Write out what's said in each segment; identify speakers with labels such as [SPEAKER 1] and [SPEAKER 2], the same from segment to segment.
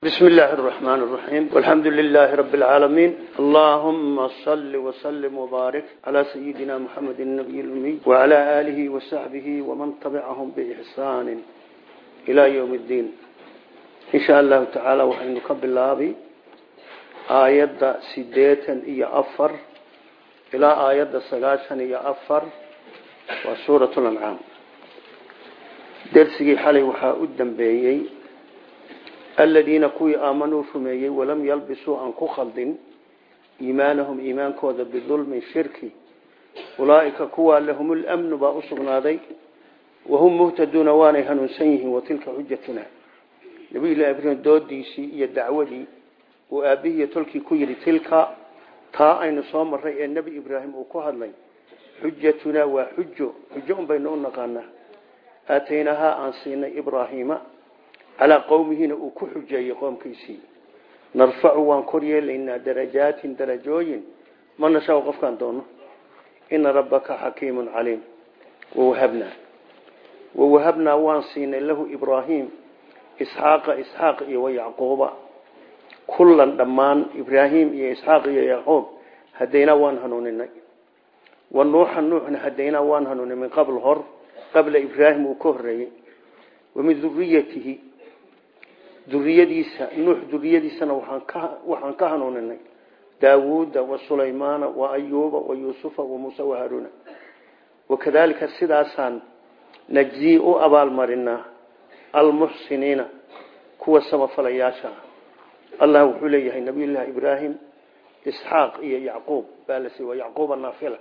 [SPEAKER 1] بسم الله الرحمن الرحيم والحمد لله رب العالمين اللهم صل وسلم وبارك على سيدنا محمد النبي الأمي وعلى آله وصحبه ومن تبعهم بإحسان إلى يوم الدين إن شاء الله تعالى وحين نقبل الله آيات سديتا إيا أفر إلى آيات سقاشا إيا أفر وسورة الأنعام درسي حالي aladiina kuwii aamanuu rumeeyey walam yalbisuu aan ku khaldin iimaanahum iimaankooda bidulmin shirki. Ulaaika kuwaa lahum lmnu baa u sugnaaday. Wahum muhtaduuna waanay hanuunsan yihiin watilka xujatuna nabiyullahi ibraahim doodiisii iyo dacwadii uu aabihiiyo tolkii ku yidhi tilka taa aynu soo marray ee nebi ibraahim uu ku hadlay. Xujatuna waa xujo xujo un baynu u naqaanaa. Aataynahaa aan siinay ibraahiima calaa qowmihiina uu ku xujeeyey qoomkiisii narfacu waan kor yeelaynaa darajaatin darajooyin ma nashaa qofkaan doono ina rabbaka xakiimun caliim wawahabnaa wawahabnaa waan siinay lahu ibraahim isxaaqa isxaaq iyo wayacquuba kullan dhammaan ibraahim iyo isxaaq iyo yacquub hadaynaa waan hanuuninay wa nuuxa nuuxna hadaynaa waan hanuuninay min uu ka horeeyey wamin duriyatihi duriyadiisa nuux duriyadiisana waxaan ka hanuuninay daawuuda wa sulaymaana wa ayuuba wa yuusufa wa muuse wa haruuna wakadaalika sidaasaan najzii u abaalmarinaa almuxsiniina kuwa samafalayaasha. Allah wuxuu leeyahay nabiyullaahi ibraahim isxaaq iyo yacquub. Baa la siiy waa yacquuba naafila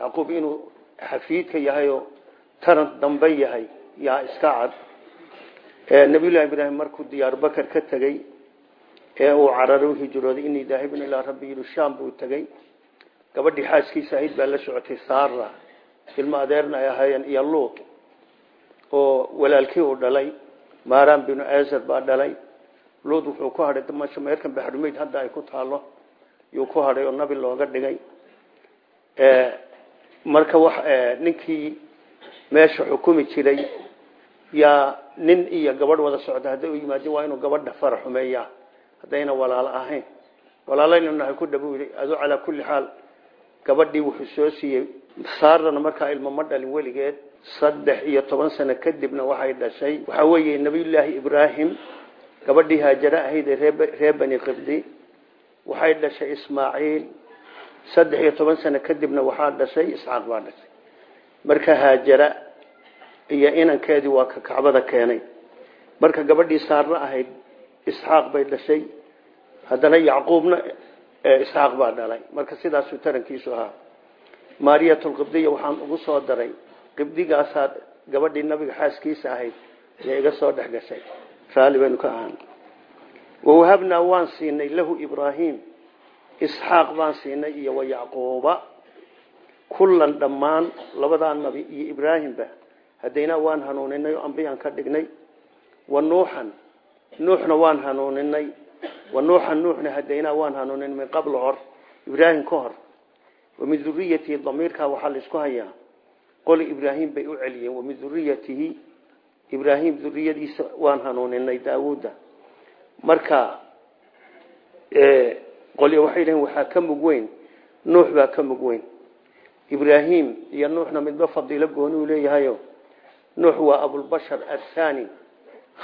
[SPEAKER 1] yacquub inuu xafiidka yahay oo taran dambe yahay yaa iska cad nabiyullahi ibraahim markuu diyaar bakar ka tegey ee uu cararay u hijrooday inii daahibun ilaa rabbi yidhi shaam buu tegey gabadhii xaaskiisa ahayd baa la socotay saara ilmo adeerna ay ahaayeen iyo luut oo walaalkii uu dhalay maaraan binu azar baa dhalay. Luut wuxuu ku hadhay damasho meerkan baxrumeyd hadda ay ku taalo yuu ku hadhay oo nabi looga dhigay. Marka ninkii meesha xukumi jiray yaa nin iyo gabadh wada socda hadday u yimaadeen waa inuu gabadha fara xumeeyaa haddayna walaalo ahayn. Walaalaynahay ku dhabu yidhi adu calaa kulli xaal gabadhii wuxuu soo siiyey. Saarana markaa ilmo ma dhalin weligeed. Saddex iyo toban sano kadibna waxay dhashay. Waxaa weeye nabiyullaahi ibraahim gabadhii haajare ahayd ee reer qibdi waxay dhashay ismaaciil. Saddex iyo toban sano kadibna waxaa dhashay isxaaq baa dhashay. Marka haajara iyo inankeedii waa ka kacbada keenay. Marka gabadhii saarna ahayd isxaaq bay dhashay. Haddana yacquubna isxaaq baa dhalay. Marka sidaasuu tarankiisu ahaa. Maariyatulqibdiya waxaan ugu soo daray qibdigaasaa gabadhii nabiga xaaskiisa ahayd ee iga soo dhex gashay. Raalli baynu ka ahaan. Wawahabnaa waan siinay lahu ibraahim. Isxaaq baan siinay iyo wa yacquuba. Kullan dhammaan labadaa nabi iyo ibraahimba hadaynaa waan hanuuninay ambiyaan ka dhignay wa nuuxan nuuxna waan hanuuninay wa nuuxan nuuxna hadaynaa waan hanuuninay min qabl hor ibraahim ka hor. Wa min duriyatihi damiirkaa waxaa la isku hayaa. Qoli ibraahim bay u celiyeen wa min duriyatihi ibraahim duriyadiisa waan hanuuninay daawuudda. Marka qoli waxay dhaheen waxaa ka mug weyn nuux baa ka mug weyn. Ibraahim iyo nuuxna midba fadiilo gooni uu leeyahayo nuux waa abulbashar athani.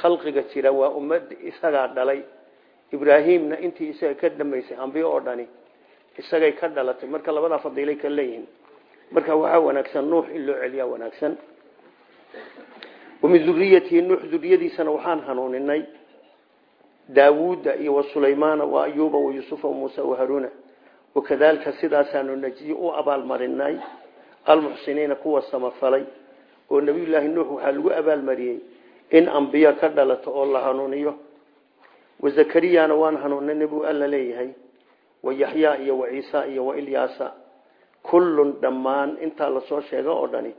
[SPEAKER 1] Khalqiga jira waa ummad isagaa dhalay. Ibraahimna intii isaga ka dambaysay ambiyo oo dhani isagay ka dhalatay. Marka labadaa fadiilay ka leeyihiin. Marka waxaa wanaagsan nuux in loo celiyaa wanaagsan. Wamin duriyatihi nuux duriyadiisana waxaan hanuuninay daawuuda iyo wa sulaymaana wa ayuuba wa yuusufa wa muuse wa haruuna. Wakadaalika sidaasaanu najyi u abaalmarinay almuxsiniina kuwa oo nabiyullaahi nuux waxaa lagu abaalmariyey in ambiyo ka dhalato oo la hanuuniyo. Wa zakariyana waan hanuuninay buu alla leeyahay. Wa yaxyaa iyo wa ciisa iyo wa ilyaasa. Kullun dhammaan intaa la soo sheega oo dhani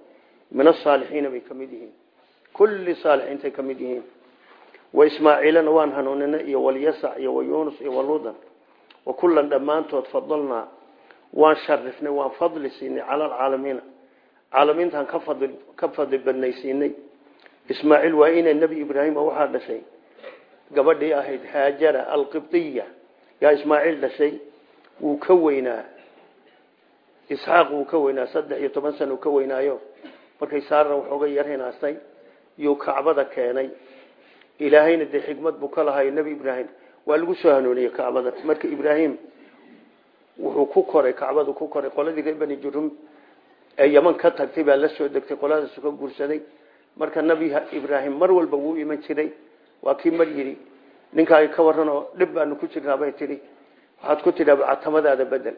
[SPEAKER 1] min asaalixiina bay ka mid yihiin. Kulli saalixiintay ka mid yihiin. Wa ismaaciilana waan hanuuninay iyo walyasac iyo wa yuunus iyo waluudan wa kullan dhammaantood fadalnaa waan sharifnay waan fadli siinay cala alcaalamiina caalamiintaan ka fadli badnaysiinay. Ismaaciil waa inay nebi ibraahim waxaa dhashay gabadhii ahayd haajara alqibdiya yaa ismaaciil dhashay wuu ka weynaa. Isxaaq wuu ka weynaa saddex iyo toban sana ka weynaayo. Markay saarna waxooga yar hinaastay yuu kacbada keenay. Ilaahayna dee xikmad buu ka lahayo nebi ibraahim. Waa lagu soo hanuuniyey kacbada. Marka ibraahim wuxuu ku koray kacbadu ku koray qoladii reer bani jurum ee yaman ka tagtay baa la soo degtay qoladaasu ka guursaday. Marka nebi ibraahim mar walba wuu iman jiray. Waa kii mar yidhi ninkaaga ka waran oo dhib baanu ku jirnaa bay tidhi. Waxaad ku tidhi catamadaada bedel.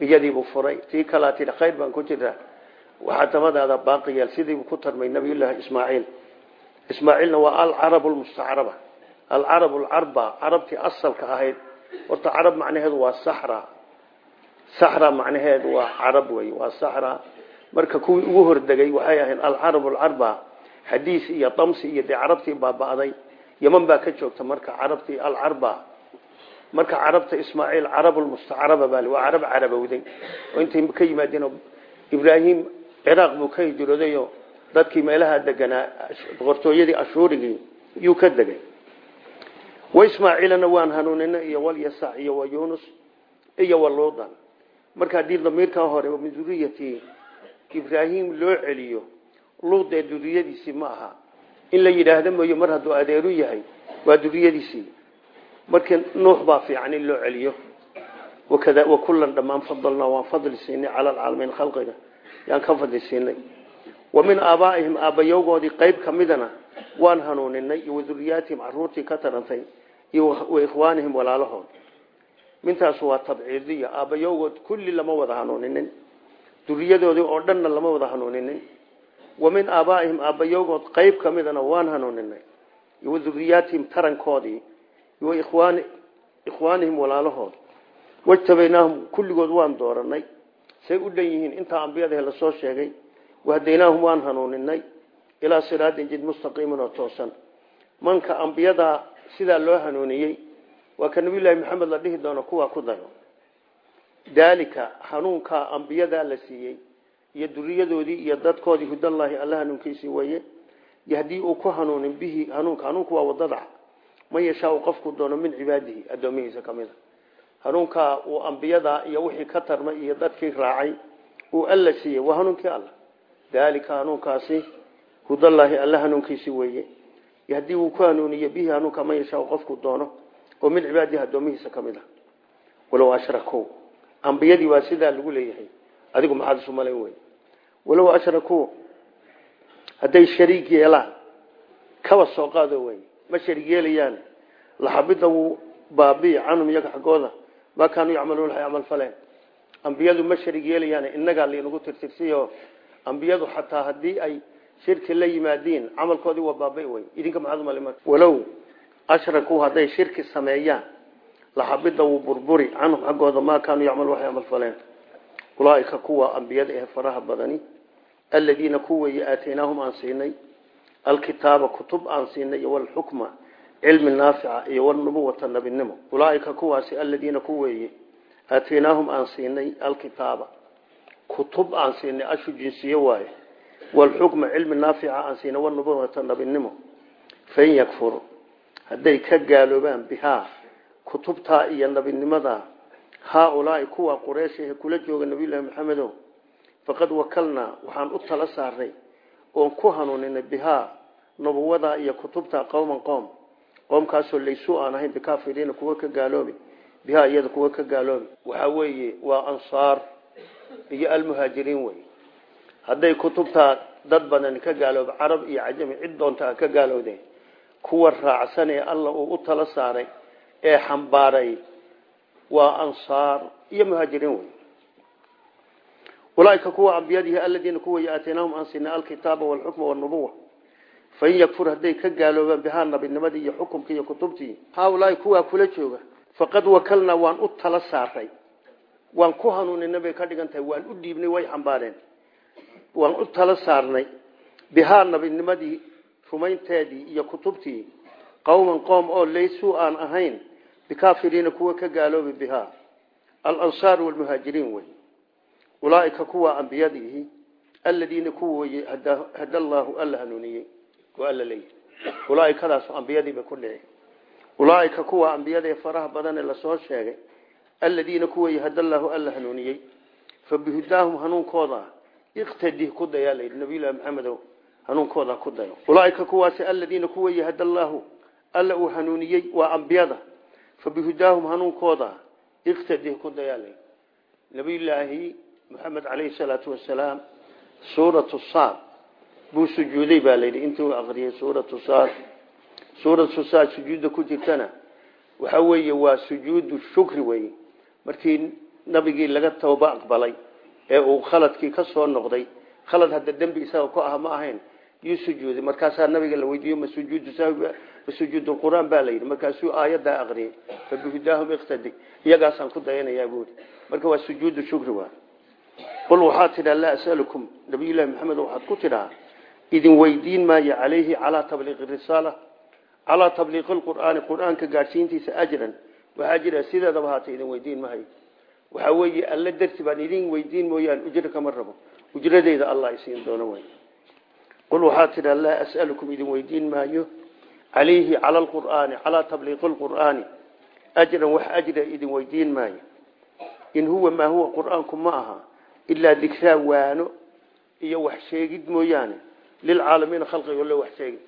[SPEAKER 1] Iyadiibuu furay tii kalaa tidhi khayr baan ku jirnaa. Catamadaada baaqi yeel sidiibuu ku tarmay nabiyullaahi ismaaciil. Ismaaciilna waa alcarab lmustacraba alcarab lcarba carabtii asalka ahayd. Horta carab macnaheedu waa saxra saxra macnaheedu waa carab wey waa saxra marka kuwii ugu hordegay waxay ahayd alcarab lcarba xadiis iyo damsi iyo dee carabtii baaba'day yaman baa ka joogta marka carabtii alcarba marka carabta ismaaciil carab lmustacraba baa waa carab carabowday. Oo intay ka yimaadeen ibraahim ciraaq buu ka hijroodayo dadkii meelaha deganaa boqortooyadii ashuurigii yuu ka degay. Waismaaciilana waan hanuunina iyo walyasac iyo wa yunus iyo waluudan marka haddii damiirkan hore min duriyati ibraahim loo celiyo luudee duriyadiisii ma aha. In la yidhaahdo mooye mar hadduu adeeru yahay waa duriyadiisii marka nuux baa fiican in loo celiyo. Wakulan dhammaan fadalnaa waan fadli siinay cala alcaalamiin khalqiga. Yaan ka fadli siinay. Wa min aabaa'ihim aabbayowgoodii qayb ka midana waan hanuuninay iyo waduriyaatihim caruurtii ka tarantay iyo wa ikhwaanihim walaalahood. Mintaas waa tabciidiya. Aabbayowgood kulli lama wada hanuuninin duriyadoodii oo dhanna lama wada hanuuninin. Wa min aabaa'ihim aabbayowgood qayb ka midana waan hanuuninay. Iyo waduriyaatihim tarankoodii. Iyo wa ikhwaani ikhwaanihim walaalahood. Wajtabaynaahum kulligood waan dooranay. Say u dhan yihiin intaa ambiyadahe la soo sheegay. Wahadaynaahum waan hanuuninay. Ilaa siraatin jid mustaqiimin oo toosan. Manka ambiyadaa sidaa loo hanuuniyey. Waa ka nabiyullaahi maxamed la dhihi doono kuwaa ku dayo daalika hanuunkaa ambiyadaa la siiyey iyo duriyadoodii iyo dadkoodii hudallaahi alla hanuunkiisii weeye. Yahdii uu ku hanuunin bihi hanuunka hanuunku waa waddada. Man yashaau qofku doono min cibaadihi addoomihiisa ka mid a. Hanuunkaa uu ambiyadaa iyo wixii ka tarmay iyo dadkii raacay uu alla siiyey waa hanuunkii alla. Daalika hanuunkaasi hudallaahi alla hanuunkiisi weeye. Haddii uu ku hanuuniye bihi hanuunka man yashaau qofku doono ambiyadii waa sidaa lagu leeyahay. Adigu maxaad isu malayn wey walow ashrakuu hadday shariig yeelaan kaba soo qaado wey ma shariig yeelayaan. Laxabida wuu baabi'i canhum iyaga xaggooda. Maa kaanuu yacmaluun waxay camal faleen. Ambiyadu ma shariig yeelayaan innagaa laynagu tirtirsiyo ambiyadu xataa haddii ay shirki la yimaadiin camalkoodii waa baabi'i wey idinka maxaad u malayn walow ashrakuu hadday shirki sameeyaan laxabida wuu burburi canhum xaggooda maa kaanuu yacmaluun waxay camal faleen. Ulaaika kuwa ambiyada ee faraha badani aladiina kuweeye aataynaahum aan siinay alkitaaba kutub aan siinay iyo walxukma cilmi naafica iyo walnubuwata nabinimo. Ulaaika kuwaasi aladiina kuweeye aataynaahum aan siinay alkitaaba kutub aan siinay ashu jinsiye waaye. Walxukma cilmi naafica aan siinay walnubuwata nabinimo. Fain yakfuru hadday ka gaaloobaan bihaa kutubtaa iyo nabinimadaa haaulaai kuwa qureyshahe kula jooga nabiyullaahi maxamedo faqad wakalnaa waxaan u tala saarnay oon ku hanuuninay bihaa nubuwadaa iyo kutubtaa qowman qoom qoomkaasoo laysuu aan ahayn bikaafiriina kuwa ka gaaloobi bihaa iyada kuwa ka gaaloobi. Waxaa weeye waa ansaar iyo almuhaajiriin wey hadday kutubtaa dad badan ka gaalooba carab iyo cajami cid doonta ka gaalowdeen kuwa raacsan ee alla uu u tala saaray ee xambaaray waa ansaar iyo muhaajiriin wey ulaaika kuwa ambiyadihi aladiina kuway aataynaahum aan siinay alkitaaba walxukma walnubuwa fain yakfur hadday ka gaaloobaan bihaa nabinimadii iyo xukumkii iyo kutubtii haaulaai kuwaa kula jooga. Faqad wakalnaa waan u tala saaray waan ku hanuuninay bay ka dhigan tahay waan u dhiibnay way xambaareen. Waan u tala saarnay bihaa nabinimadii rumaynteedii iyo kutubtii. Qowman qoom oo laysuu aan ahayn bikaafiriina kuwa ka gaaloobi bihaa. Alansaar walmuhaajiriin wey ulaaika kuwa ambiyadiihi aladiina kuwa weye hada allaahu alla hanuuniyey oo alla leeyahy ulaaikadaas ambiyadiiba ku dhici ulaaika kuwa ambiyada ee faraha badan ee la soo sheegay. Aladiina kuwa yahadallaahu alla hanuuniyey fa bihudaahum hanuunkooda iqtadih ku dayaa layidhi nabiyullahi maxamedow hanuunkooda ku dayo ulaaika kuwaasi aladiina kuwa yahadallaahu alla uu hanuuniyey waa ambiyada fa bihudaahum hanuunkooda iqtadih ku dayaa layidhi nabiyullaahi maxamed calayhi salaatu wasalaam suuratu saad buu sujuuday baa layidhi intuu aqriyay suuratu saad suuratu saad sujuudda ku jirtana waxa weeye waa sujuudu shukri weye markii nabigii laga tooba aqbalay ee uu khaladkii ka soo noqday khalad hadda dembi isaga ku ah ma ahayn yuu sujuuday. Markaasaa nabiga la weydiiyo ma sujuudu ma sujuudu quraan? baa la yidhi. Markaasuu aayaddaa aqriyay fa bihudaahum iqtadi. Iyagaasaan ku dayanayaa buuri marka waa sujuudu shukri waa. Qul waxaad tidhaa laa asalukum. Nabiyullahi maxamed waxaad ku tidhaa idin weydiin maayo calayhi calaa tabliiqi risaala calaa tabliiqi lqur'aani qur'aanka gaadhsiintiisa ajran. Waxaa jira sideedaba haata idin weydiin mahayo waxaa weeye alla darti baan idin weydiin mooyaan ujro kama rabo. Ujradeyda allah isiin doono wey qul waxaad tidhaa laa as'alukum idin weydiin maayo calayhi cala lqur'aani calaa tabliiqi lqur'aani ajran wax ajra idin weydiin maayo. In huwa maa huwa qur'aanku ma aha ilaa dikraa waano iyo wax sheegid mooyaane lilcaalamiina khalqiga loo wax sheegid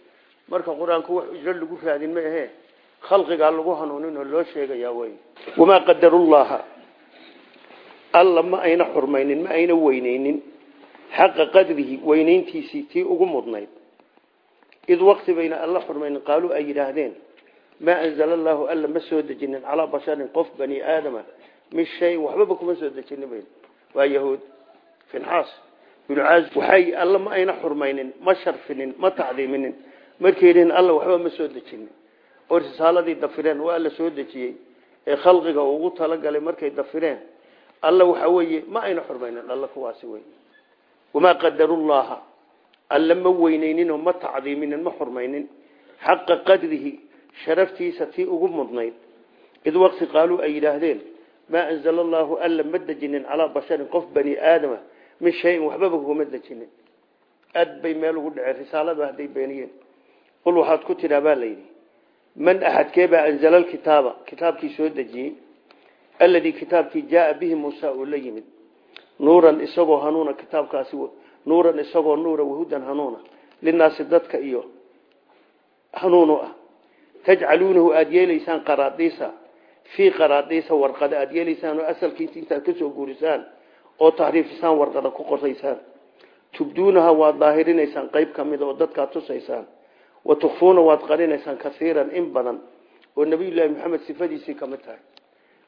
[SPEAKER 1] marka qur'aanku wax ujro lagu raadin ma ahee khalqigaa lagu hanuunin oo loo sheegayaa wey wamaa qadarullaha alla ma ayna xurmaynin ma ayna xaqa qadrihi weyneyntiisii tii ugu mudnayd. Id waqti bayna alla xurmaynin qaaluu ay yidhaahdeen maa anzala allaahu alla ma soo dejinin calaa basharin qof bani aadama min shayin waxbaba kuma soo dejinin bayn waa yahuud finxaas waxay alla ma ayna xurmaynin ma sharfinin ma tacdiiminin. Markay yidhihin alla waxba ma soo dejinin. Oo risaaladii dafireen waa alla soo dejiyey ee khalqiga ugu talagalay markay dafireen. Alla waxa weeye ma ayna xurmaynin alla wamaa qadarullaha alla ma weyneyninoo ma tacdiiminin ma xurmaynin xaqa qadrihi sharaftiisa tii ugu mudnayd id waqti qaaluu ay yidhaahdeen maa anzala allaahu alla ma dejinin calaa basharin qof bani aadama min shayin waxbaba kuma dejinin aad bay meel ugu dhaceen risaalada hadday beeniyeen qul waxaad ku tidhaa baa layidhi man axadkeebaa anzala alkitaaba kitaabkii soo dejiyey alladii kitaabkii jaaa bihi muusa uu la yimid nuuran isagoo hanuuna kitaabkaasi nuuran isagoo nuura wahudan hanuuna linaasi dadka iyo hanuunu ah. Tajcaluunahu aada yeelaysaan qaraadiisa fii qaraadiisa warqada aada yeelaysaan oo asalkiisa intaad ka soo guurisaan oo taxriifisaan warqada ku qoraysaan tubduunaha waad daahirinaysaan qayb ka mida oo dadkaad tusaysaan. Wa tukfuuna waad qarinaysaan kaiiran in badan oo nabiyullaahi maxamed sifadiisii ka mid tahay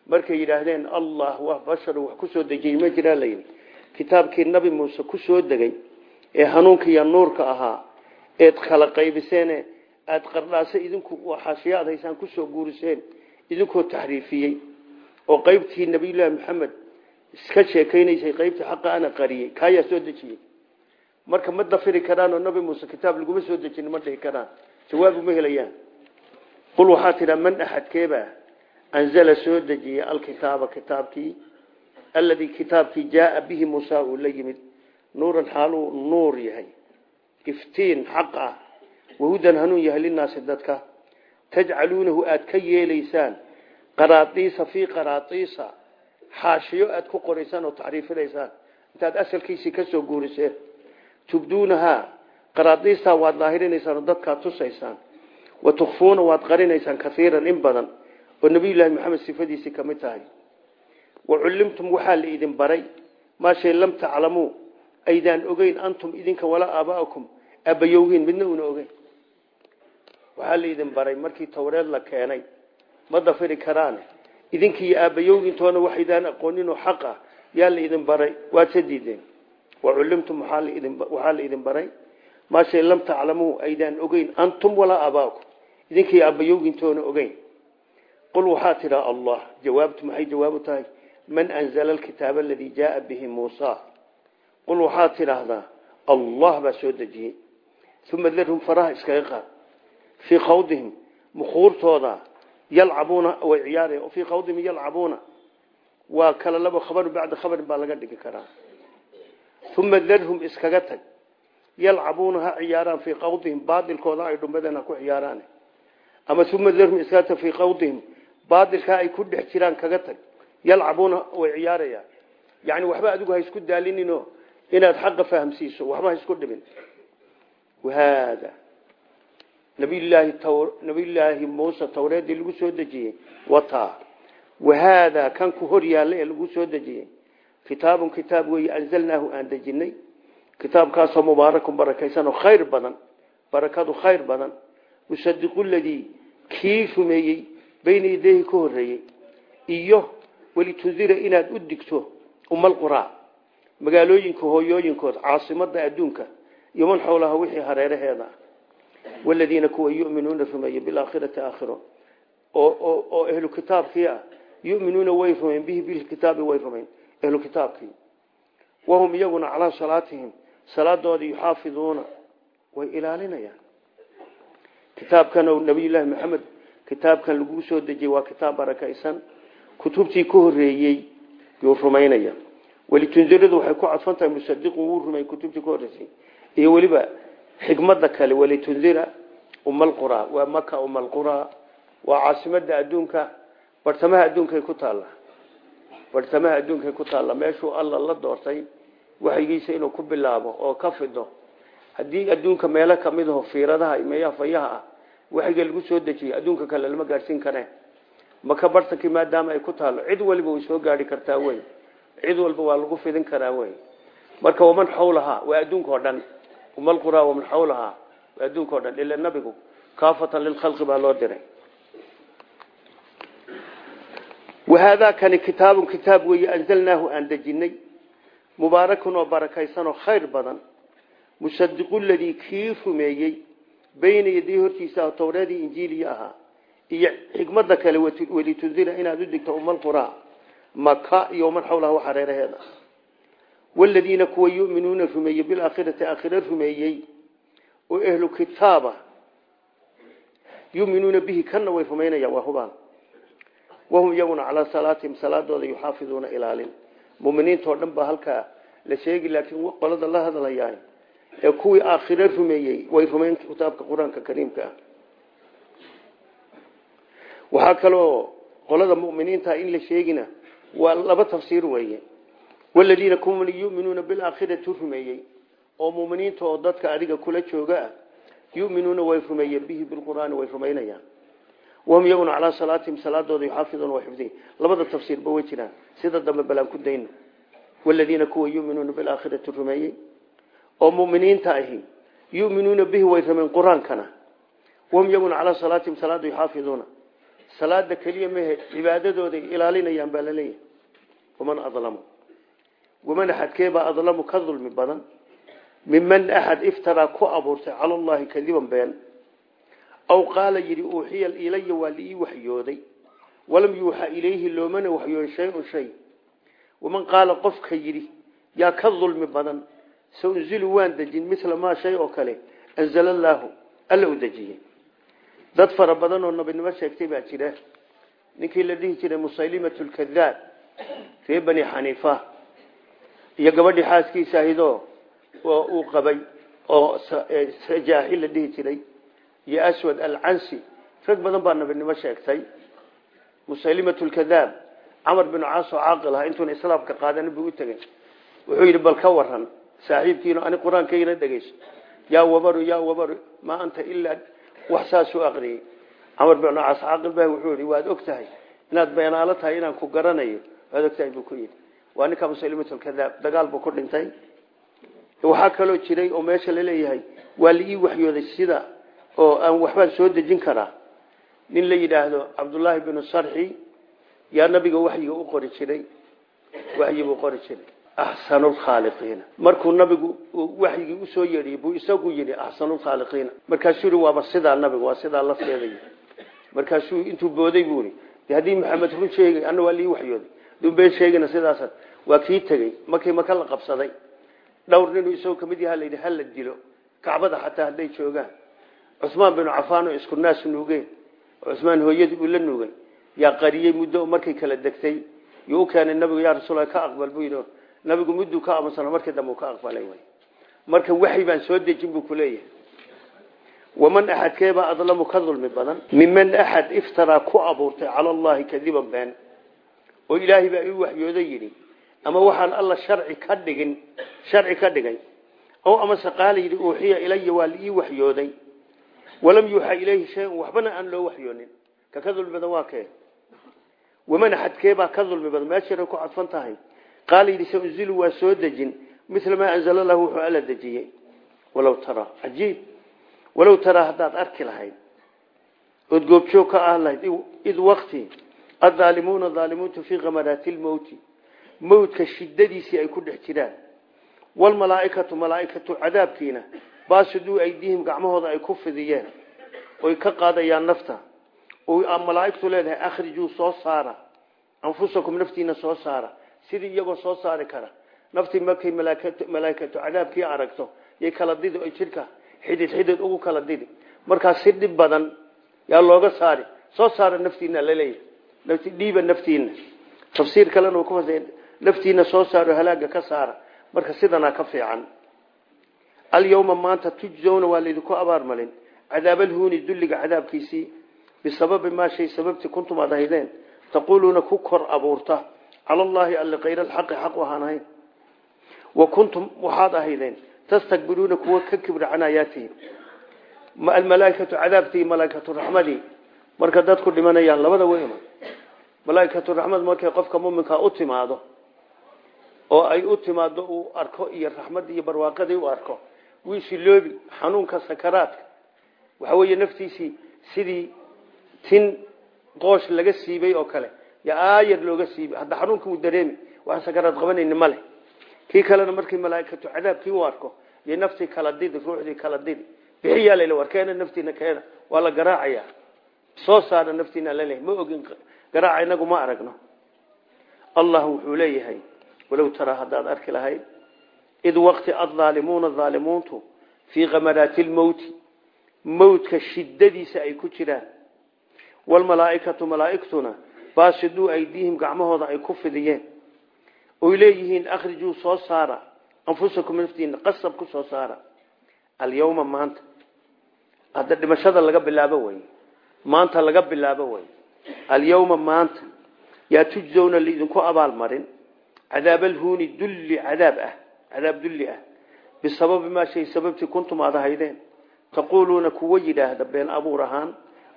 [SPEAKER 1] markay yidhaahdeen allah waa basharu wax ku soo dejiyey ma jiraa layidhi kitaabkii nabi muuse ku soo degay ee hanuunka iyo nuurka ahaa eed kala qaybiseene aada qardhaase idinku xaashiya aad haysaan ku soo guuriseen idinkoo taxriifiyey oo qaybtii nabiyullaahi maxamed iska sheekaynaysay qaybtii xaqa ana qariyey kaayaa soo dejiyey. Marka ma dafiri karaan oo nabi muuse kitaab laguma soo dejin ma dhihi karaan. Jawaabu helayaan. Qul waxaa tidhaa man axadkeeba anzala soo dejiyey alkitaaba kitaabkii alladii kitaabkii jaaa bihi muusa uu la yimid nuuran xaaluu nuur yahay iftiin xaq ah wahudan hanuun yahay linaasi dadka tajcaluunahu aada ka yeelaysaan qaraadiisa fii qaraadiisa xaashiyo aada ku qoraysaan oo taxriifinaysaan intaad asalkiisii ka soo guuriseen tubduunahaa qaraadiistaa waad daahirinaysaan oo dadkaad tusaysaan wa waad qarinaysaan kaiiran in badan oo nabiyullaahi maxamed sifadiisii ka mid tahay. Wa cullimtum waxaa la idin baray maa shay lam taclamuu aydaan ogeyn antum idinka walaa aabaa'akum aabbayowgiin midna una ogeyn. Waxaa la idin baray markii towreed la keenay ma dafiri karaan idinkiiyo aabbayowgintoona waxaydaan aqooninoo xaq ah. Yaa la idin baray waad sa wa cullimtum waxaa la idin baray maa shay lam taclamuu aydaan ogeyn antum walaa aabaa'akum idinkiiyo aabbayowgintoona ogeyn qul waxaa tidhaa allah jawaabtu maxay jawaabu tahay man anzala alkitaaba aladii jaaa bihi muusa qul waxaad tidhaahdaa allah baa soo dejiyey uma darhum faraha iskaga qaad fii khawdihim mukuurtooda yalcabuuna way ciyaaraya fii khawdihim yalcabuuna waa kala labo khabaru bacda khabarin baa laga dhigi karaa uma darhum iskaga tag yalcabuuna ha ciyaaraan fii khawdihim baadilkooda ay dhumbadeen ha ku ciyaaraan ama uma darhum iskaata fii qawdihim baadilkaa ay ku dhex jiraan kaga tag. Yalcabuuna way ciyaarayaan. Yani waxba adigu ha isku daalinino inaad xaqa fahamsiiso waxba ha isku dhimin wahaada. Nabiyllaahi nabiyllaahi muuse tawreedii lagu soo dejiyey wataa wahaada kan ku hor yaalla ee lagu soo dejiyey. Kitaabun kitaab weeye anzalnaahu aan dejinay kitaabkaasoo mubaarakun barakaysanoo khayr badan barakadu khayr badan. Musadiqu ladii kii rumeeyey bayna yadeehi ka horeeyey iyo walitundira inaad u digto umalquraa magaalooyinka hooyooyinkood caasimada adduunka iyo man xowlaha wixii hareeraheeda ah waladiina kuwa yuminuuna rumeeye bilaakhirati aakhiro oo ahlu kitaabkii ah yuminuuna way rumayn bihi bilkitaabi way rumayn ahlu kitaabkii. Wahum iyaguna calaa salaatihim salaadooda yuxaafiduuna way ilaalinayaan. Kitaabkan nabiyullaahi maxamed kitaabkan lagu soo dejiyey waa kitaab barakaysan. Kutubtii ka horeeyey yuu rumaynaya. Welitundiradu waxay ku cadfan tahay musadiqu wuu rumay kutubtii ka horeysay iyo weliba xikmada kale walitundira umalqura waa maka umalqura waa caasimada adduunka bartamaha adduunkay ku taalla. Bartamaha adduunkay ku taalla meeshuu alla la doortay waxyigiisa inuu ku bilaabo oo ka fido. Haddii adduunka meelo ka mid aho fiiradaha meeyaha fayaha ah waxyiga lagu soo dejiyey adduunka kale lama gaadhsiin kareen maka bartankii maadaama ay ku taallo cid waliba way soo gaadhi kartaa wey. Cid walba waa lagu fidin karaa wey. Marka waman xawlahaa waa adduunka o dhan. Umalqura waman xawlahaa waa adduunka o dhan. Ila nabigu kaafatan lilkhalqi baa loo diray. Wahaadaa kani kitaabun kitaab weeye anzalnaahu aan dejinay. Mubaarakun oo barakaysanoo khayr badan. Musadiqu bayna yadii hortiisa towreedii injiiliya ahaa. Iyo xikmada kale walitundira inaad u digto umalqura maka iyo man xawlaha wax hareeraheeda waladiina kuwa yuminuuna rumeeyey bilaakhirati aakhira rumeeyey oo ahlu kitaaba yuminuuna bihi kana way rumaynayaan waa hubaan. Wahum iyaguna calaa salaatihim salaadooda yuxaafiduuna ilaalin. Muminiintao dhan baa halkaa la sheegi laakiin qolada la hadlayaa ee kuwii aakhire rumeeyey way rumayn kitaabka qur'aanka kariimka. Ah waxaa kaloo qolada muminiinta in la sheegina waa laba tafsiir weeye. Waladiina kuwa yuminuuna bilaakhirati rumeeyey oo muminiinta oo dadka adiga kula jooga ah yuminuuna way rumeeyeen bihi bilqur'aani way rumaynayaan wahum iyaguna calaa salaatihim salaadooda yuxaafiduuna waa xifdiyin labada tafsiirba way jiraan. Sida dambe balaan ku dayno. Waladiina kuwa yuminuuna bilaakhirati rumeeyey oo muminiinta ahi yuminuuna bihi way rumeen qur'aankana. Wahum iyaguna calaa salaatihim salaada yuxaafiduuna. Salaada keliya mehe cibaadadooday ilaalinayaan baa la leeyahay waman adlamu. Waman axadkeebaa adlamu ka dulmi badan? Miman axad iftaraa ku abuurtay cala allahi kadiban been? Aw qaala yidhi uuxiya ilaya waa liii waxyooday. Walam yuuxa ilayhi loomana waxyooday shay-un shay. Waman qaala qofka yidhi yaa ka dulmi badan saunzilu waan dejin mila maa shay oo kale anzala allaahu alla u dejiyey dad fara badan oo nabinimo sheegtay baa jira ninkii la dhihi jiray musaylimat lkadaab ree bani xaniifa iyo gabadhii xaaskiisa ahidoo uu qabay oo sajaaxi la dhihi jiray iyo aswad alcansi rag badan baa nabinimo sheegtay musaylimat lkadaab camar binu caas oo caaqil aha intuuna islaamka qaadanin buu u tegey wuxuu saaxiibkiino ani qur'aankaygana dhegeyso yaa wabaru yaa wabaru maa anta ilaa wax saasuu aqriyey. Camar binu caas caaqil ba wuxuu yidhi waad og tahay inaad beenaalo tahay inaan ku garanayo? Waad og tahay buu ku yidhi. Waa ninka musaylimat lkadaab dagaal buu ku dhintay. Waxaa kaloo jiray oo meesha la leeyahay waa la ii waxyooday sida oo aan waxbaan soo dejin karaa. Nin la yidhaahdo cabdullaahi binu sarxi yaa nabiga waxyiga u qori jiray. Waxyibuu qori jiray axsanulkhaaliqiina markuu nabigu waxyigii u soo yeedhiyey buu isagu yidhi axsanulkhaaliqiina markaasuu yihi waaba sidaa nabigu waa sidaa la seeday. Markaasuu intuu booday buu i de maxamed run sheegay ana waa lii waxyooday. Dumbeen sheegana sidaas waa kii tegey. Markii maka la qabsaday. Dhowr ninuu isagoo ka mid yaha layidhi hala dilo. Kacbada xataa hadday joogaan. Cusmaan binu cafaan oo isku naas nuugeen. Oo hooyadii uu la nuugay. Yaa qariyey muddo markay kala degtay. Yuu keenay nabigu yaa rasuul ka aqbal buu yidhi nabigu mudduu ka aamusana markii dambe uu ka aqbalay wy marka waxyi baan soo dejin buu kuleeyahay waman axadkeebaa adlamu ka dulmi badan miman axad iftaraa ku abuurtay cala allahi kadiban been. Oo ilaahay baa ii waxyooda yidhi ama waxaan alla sharci ka dhigin sharci ka dhigay. Ow amase qaala yidhi uuxiya ilaya waa liii waxyooday. Walam yuuxa ilayhi shay-un waxbana aan loo waxyoonin. Ka ka badan waa kee. Waman axadkeebaa ka dulmi badan meeshiray ku cadfan qaala yidhi saunzilu waa soo dejin. Mila maa anzala lahu wuxuu alla dejiyey. Walow taraa cajiib. Walow taraa haddaad arki lahayd. Ood goobjoog ka ah lahayd. Id wakti addaalimuuna aalimuuntu fii kamaraati lmowti mowtka shidadiisii ay ku dhex jiraan. Walmalaaikatu malaaikatu cadaabkiina baasuduu aydihim gacmahooda ay ku fidiyeen. Oy ka qaadayaan nafta. Malaaigtu leedahay soo saara. Anfusakum naftiina soo saara sidii iyagoo soo saari kara. Naftii markay malaaikatu cadaabkii aragto yay kala didi oy jidhka xidid xidid ugu kala didi markaas si dhib badan yaa looga saari. Soo saara naftiina la leeyahay nafti dhiiba naftiina tafsiir kalena ku fasa naftiina soo saaro halaaga ka saara. Marka sidanaa ka fiican. Alyawma maanta tujzawna waa laydinku abaarmalin cadaabalhuuni dulliga cadaabkiisii. Bisababi maa shay sababtii kuntum aad ahaydeen. Taquuluuna ku kor abuurta cala allaahi alle kayr alxaqi xaq waxaan ahayn wa kuntum waxaad ahaydeen tastakbiruuna kuwa ka kibra can aayaatihi almalaaikatu cadaabtii malaaikatu raxmadii marka dadku dhimanayaan labada weyma malaaikatu raxmad markay qofka muminkaa u timaado oo ay u timaado uu arko iyo raxmaddii iyo barwaaqadii u arko wiisiloobi xanuunka sakaraadka waxa weeye naftiisii sidii tin qoosh laga siibay oo kale yo aayar looga siibay. Hadda xanuunka uu dareemi. Waxaan sakaraad qabanayni ma leh. Kii kalena markii malaaikatu cadaabkii u arko naftii kala didi ruuxdii kala didi bixiyaa layl war keena naftiina keena waa la garaacaya soo saara naftiina la leeyahay ma ogin garaaca inagu ma aragno. Allah wuxuu leeyahay walow taraa haddaad arki lahayd id waqti addaalimuuna daalimuuntu fii kamaraati lmowti mowtka shidadiisa ay ku jiraan. Walmalaaikatu malaaigtuna baasiduu aydiihim gacmahooda ay ku fidiyeen. Oy leeyihiin akhrijuu soo saara anfusakum naftiina qasab ku soo saara alyawma maanta. Hadda dhimashada laga bilaabo wey maanta laga bilaabo wey alyawma maanta yaa tujzawna laidinku abaalmarin cadaabalhuuni dulli cadaab ah cadaab dulli ah. Bisababi maa shay sababtii kuntum aad ahaydeen. Taquuluuna kuwa yidhaahda been abuur ahaan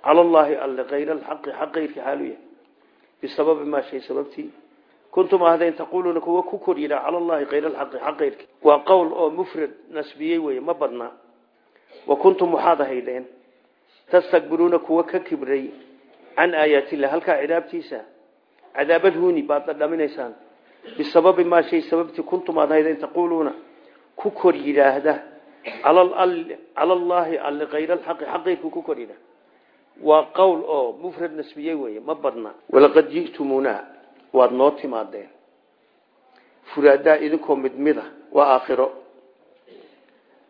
[SPEAKER 1] cala allaahi alle kayra alxaqi xaq kayrki xaalu yahay bisababi maa shay sababtii kuntum ahdeen taquuluuna kuwa ku kor yidhaha cala allahi kayra alxaqi xaq kayrki waa qowl oo mufrad nasbiyey weye ma badnaa wa kuntum waxaad ahaydeen tastakbiruuna kuwa ka kibray can aayaatillah halkaa cidaabtiisa cadaabadhuuni baad dhadhaminaysaan bisababi maa shay sababtii kuntum aad ahaydeen taquuluuna ku kor yidhaahda cala allaahi alle kayra alxaqi xaq kayrku ku kor yidhaah waa qowl oo mufrad nasbiyey weye ma badna. Walaqad ji'tumuuna waad noo timaadeen. Furaadaa idinkoo mid mida waa aakhiro.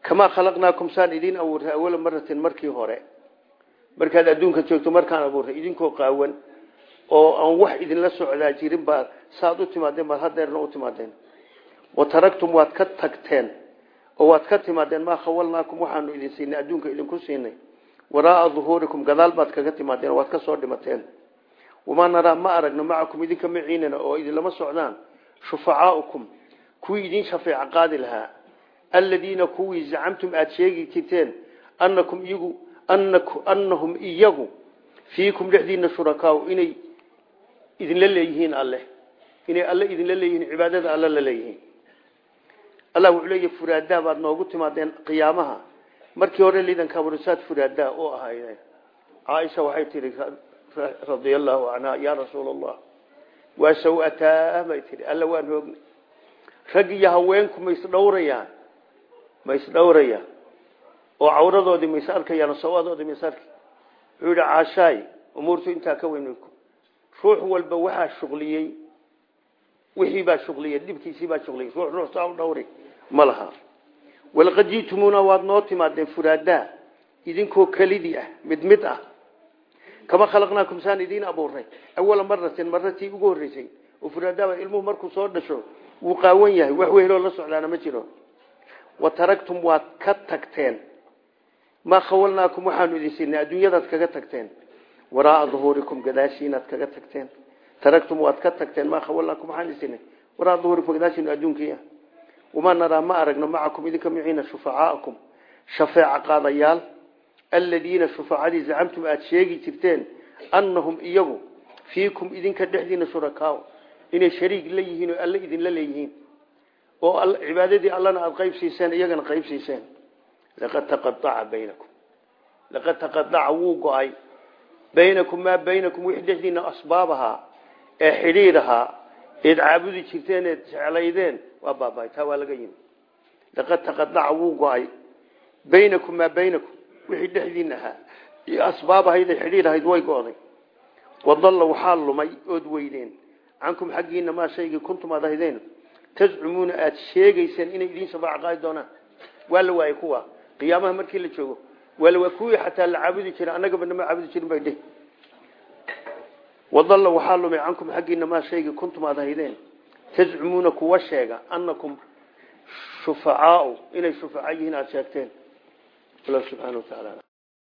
[SPEAKER 1] Kamaa khalaqnaakum saan idiin abuurtay awala maratin markii hore. Markaad adduunka joogto markaan abuurtay idinkoo qaawan oo aan wax idinla socdaa jirin baa saaad u timaadeen baad hadeerna u timaadeen. Wa taragtum waad ka tagteen oo waad ka timaadeen maa khawalnaakum waxaanu idin siinay adduunka idinku siinay waraaa duhuurikum gadaal baad kaga timaadeen waad ka soo dhimateen. Wamaa naraa ma aragno macakum idinka maciinana oo idinlama socdaan. Shufacaaukum kuwii idin shafeeca qaadi lahaa. Aladiina kuwii zacamtum aada sheegi jirteen anakum iyagu anahum iyagu fiikum dhexdiina shurakaau inay idinla leeyihiin alle. Inay alle idinla leeyihiin cibaadada alle la leeyihiin. Allah wuxuu leeyahy furaadaa baad noogu timaadeen qiyaamaha markii hore liidanka aburisaad furaadaa oo ahayd caaisha waxay tihi radia allahu canha yaa rasuul allah waa bay tihi alla waan hoognay. Rag iyo haweenku ma isdhowrayaan ma oo cawradoodii ma arkayaan sawadoodii ma arki? Wuxuu yihi caashaay umuurtu intaa ka weyn ruux walba waxaa shuqliyey wixii baa shuqliyey dhibkiisii baa shuqliyey. Ruux ruux saa dhowri ma walaqad ji'tumuuna waad noo timaadeen furaadaa idinkoo kelidii ah mid mid ah kama khalaqnaakum saan idiin abuurnay awala maratin maratii ugu horreysay oo furaadaaba ilmuhu markuu soo dhasho wuu qaawan yahay wax weheloo la socdaana ma jiro wa taragtum waad ka tagteen maa khawalnaakum waxaanu idin siinay adduunyadaad kaga tagteen waraaa duhuurikum gadaashiinaad kaga tagteen taragtum waad ka tagteen maa khawalnaakum waxaan idin siinay waraa duhuurikum gadaashiinu adduunkiya wamaa naraa ma aragno macakum idinka miciina shufacaakum. Shafeeca qaadayaal aladiina shufacadii zacamtum aada sheegi jirteen annahum iyagu fiikum idinka dhexdiina shurakaa inay shariig la yihiin oo alle idinla leeyihiin oo cibaadadii allana aada qayb siiseen iyagana qayb siiseen. Laqad taqaaca baynakum. Laqad taqadaca wuu go'ay. Baynakum maa baynakum wixii dhexdiina asbaab ee xidhiir eed caabudi jirteen eed jeclaydeen waa baaba taa waa laga yimi. Laqad taqadaca wuu go'ay. Baynakum maa baynakum. Wixii dhexdiina ahaa. Iyo asbaab ahayd ee xidhiir ahayd way go-day. Wadalla waxaa lumay ood weydeen. Cankum xaggiina maa shaygii kuntum aad ahaydeen. Tazcumuuna aada sheegayseen inay idiin shafaac qaadi doonaan. Waa la waayey kuwa wadalla waxaa lumay cankum xaggiina maa shaygii kuntum aad ahaydeen. Tazcumuuna kuwa sheega annakum shufacaau inay shufaca yihiin aada sheegteen. Allah subxaana wa tacaala